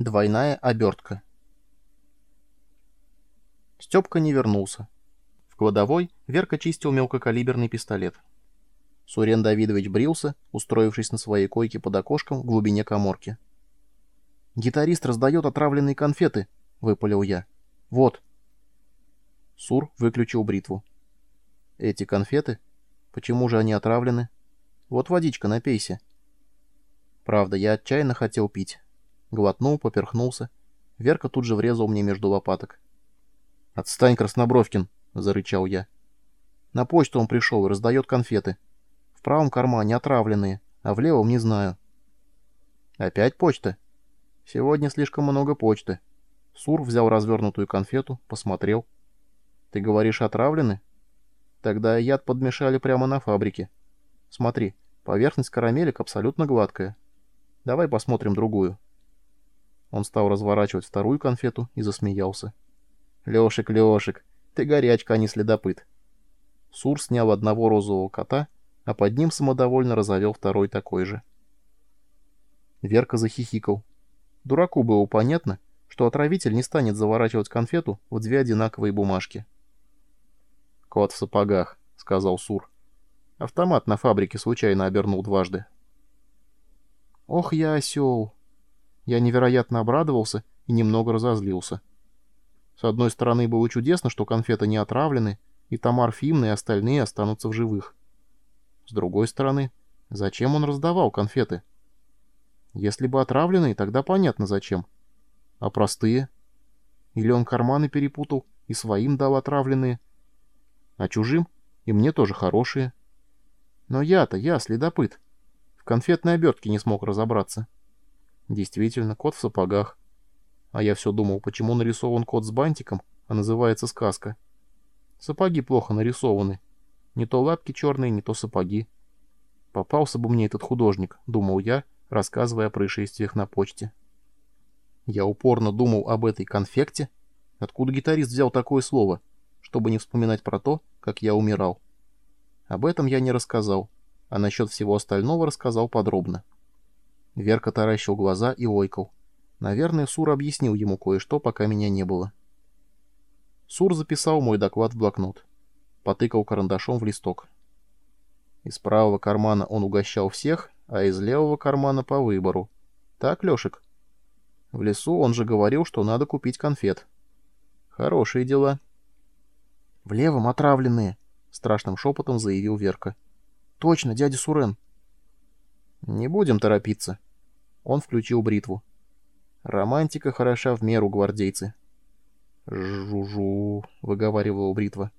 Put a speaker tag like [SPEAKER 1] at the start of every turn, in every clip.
[SPEAKER 1] Двойная обертка. Степка не вернулся. В кладовой Верка чистил мелкокалиберный пистолет. Сурен Давидович брился, устроившись на своей койке под окошком в глубине коморки. «Гитарист раздает отравленные конфеты», — выпалил я. «Вот». Сур выключил бритву. «Эти конфеты? Почему же они отравлены? Вот водичка, напейся». Правда, я отчаянно хотел пить. Глотнул, поперхнулся. Верка тут же врезал мне между лопаток. «Отстань, Краснобровкин!» — зарычал я. На почту он пришел и раздает конфеты. В правом кармане отравленные, а в левом не знаю. «Опять почта?» «Сегодня слишком много почты». Сур взял развернутую конфету, посмотрел. «Ты говоришь, отравлены?» «Тогда яд подмешали прямо на фабрике. Смотри, поверхность карамелек абсолютно гладкая. Давай посмотрим другую». Он стал разворачивать вторую конфету и засмеялся. «Лешик, Лешик, ты горячка, а не следопыт». Сур снял одного розового кота, а под ним самодовольно разовел второй такой же. Верка захихикал. Дураку было понятно, что отравитель не станет заворачивать конфету в две одинаковые бумажки. «Кот в сапогах», — сказал Сур. Автомат на фабрике случайно обернул дважды. «Ох, я осел!» Я невероятно обрадовался и немного разозлился. С одной стороны, было чудесно, что конфеты не отравлены, и Тамар Фимна и остальные останутся в живых. С другой стороны, зачем он раздавал конфеты? Если бы отравленные, тогда понятно зачем. А простые? Или он карманы перепутал и своим дал отравленные? А чужим? И мне тоже хорошие. Но я-то, я следопыт. В конфетной обертке не смог разобраться. Действительно, кот в сапогах. А я все думал, почему нарисован кот с бантиком, а называется сказка. Сапоги плохо нарисованы. Не то лапки черные, не то сапоги. Попался бы мне этот художник, думал я, рассказывая о происшествиях на почте. Я упорно думал об этой конфекте. Откуда гитарист взял такое слово, чтобы не вспоминать про то, как я умирал. Об этом я не рассказал, а насчет всего остального рассказал подробно. Верка таращил глаза и ойкал. Наверное, Сур объяснил ему кое-что, пока меня не было. Сур записал мой доклад в блокнот. Потыкал карандашом в листок. Из правого кармана он угощал всех, а из левого кармана по выбору. Так, Лешек? В лесу он же говорил, что надо купить конфет. Хорошие дела. В левом отравленные, страшным шепотом заявил Верка. Точно, дядя Сурен. Не будем торопиться. Он включил бритву. Романтика хороша в меру, гвардейцы. «Жу-жу», — выговаривала бритва.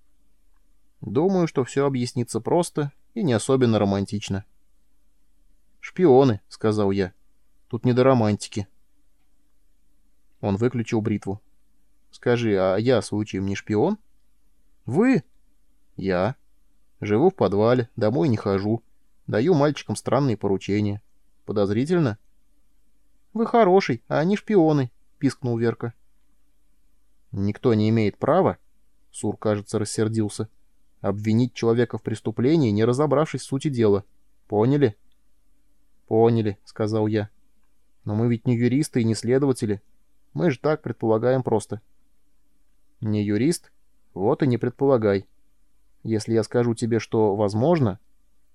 [SPEAKER 1] «Думаю, что все объяснится просто и не особенно романтично». «Шпионы», — сказал я. «Тут не до романтики». Он выключил бритву. «Скажи, а я, случаем, не шпион?» «Вы?» «Я. Живу в подвале, домой не хожу. Даю мальчикам странные поручения. Подозрительно?» «Вы хороший, а они шпионы», — пискнул Верка. «Никто не имеет права», — Сур, кажется, рассердился, — «обвинить человека в преступлении, не разобравшись в сути дела. Поняли?» «Поняли», — сказал я. «Но мы ведь не юристы и не следователи. Мы же так предполагаем просто». «Не юрист? Вот и не предполагай. Если я скажу тебе, что возможно...»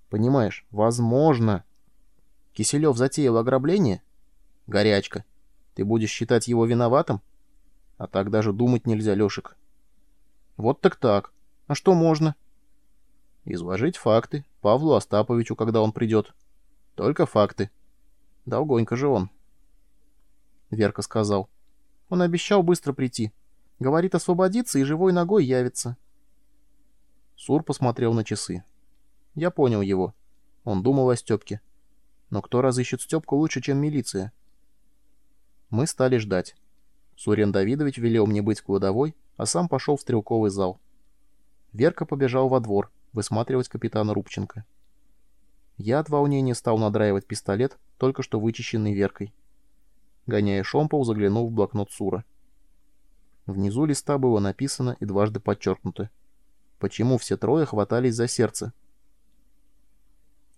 [SPEAKER 1] «Понимаешь, возможно...» Киселев затеял ограбление? Горячка. Ты будешь считать его виноватым? А так даже думать нельзя, Лешек. Вот так так. А что можно? Изложить факты Павлу Остаповичу, когда он придет. Только факты. Долгонько же он. Верка сказал. Он обещал быстро прийти. Говорит, освободиться и живой ногой явится. Сур посмотрел на часы. Я понял его. Он думал о Степке. Но кто разыщет Степку лучше, чем милиция? Мы стали ждать. Сурен Давидович велел мне быть кладовой, а сам пошел в стрелковый зал. Верка побежал во двор, высматривать капитана Рубченко. Я от волнения стал надраивать пистолет, только что вычищенный Веркой. Гоняя шомпол, заглянул в блокнот Сура. Внизу листа было написано и дважды подчеркнуто. Почему все трое хватались за сердце?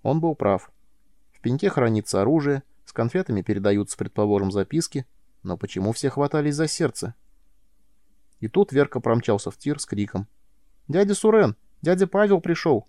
[SPEAKER 1] Он был прав. В пеньке хранится оружие, с конфетами передаются, предположим, записки, Но почему все хватались за сердце? И тут Верка промчался в тир с криком. «Дядя Сурен! Дядя Павел пришел!